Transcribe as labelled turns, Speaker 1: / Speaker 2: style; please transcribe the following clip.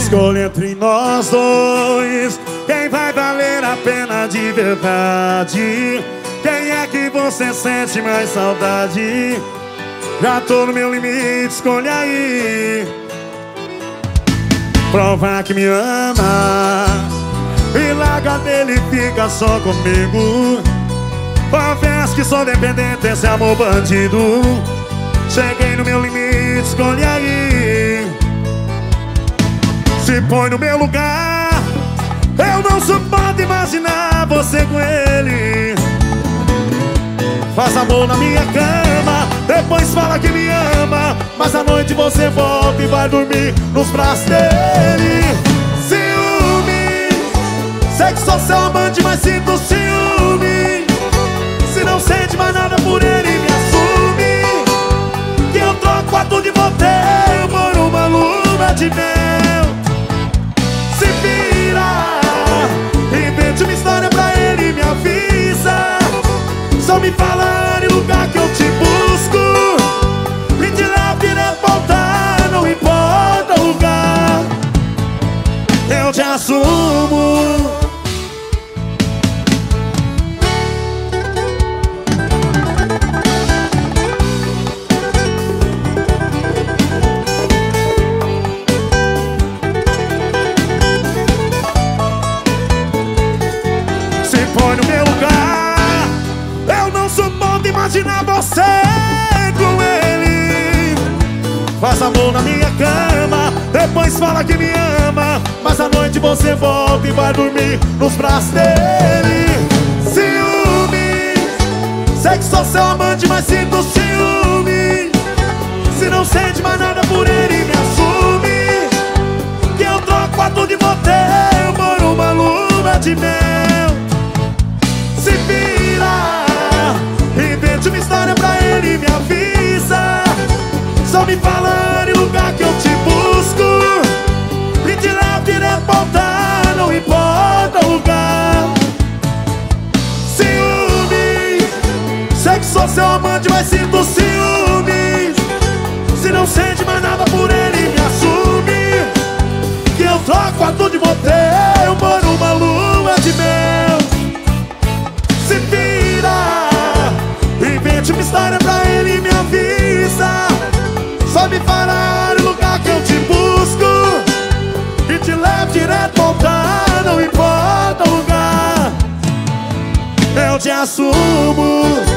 Speaker 1: Escolha entre nós dois. Quem vai valer a pena de verdade? Quem é que você sente mais saudade? Já tô no meu limite, escolha aí. Prova que me ama E larga dele e fica só comigo. Confesso que sou dependente desse amor bandido. Cheguei no meu limite, escolhe aí Se põe no meu lugar. Eu não suporto imaginar você com ele. Faz amor na minha cama Depois fala que me ama. Mas à noite você volta e vai dormir nos braços dele. Ciúme Sei que sou seu amante, mas sinto ciúme me falar em lugar que você com ele. Faz amor na minha cama Depois fala que me ama. Mas à noite você volta e vai dormir Nos braços dele. Ciúme Sei que sou seu amante, mas sinto ciúme. Se não sente mais nada por ele, me assume. Que eu troco a tudo de motel Por uma lua de mel me falar em lugar que eu te busco. E te levo direto pra altar Não importa o lugar. Ciúme. Sei que sou seu amante, mas sinto ciúmes Se não sente mais nada por ele, me assume. Que eu troco a tudo de motel te assumo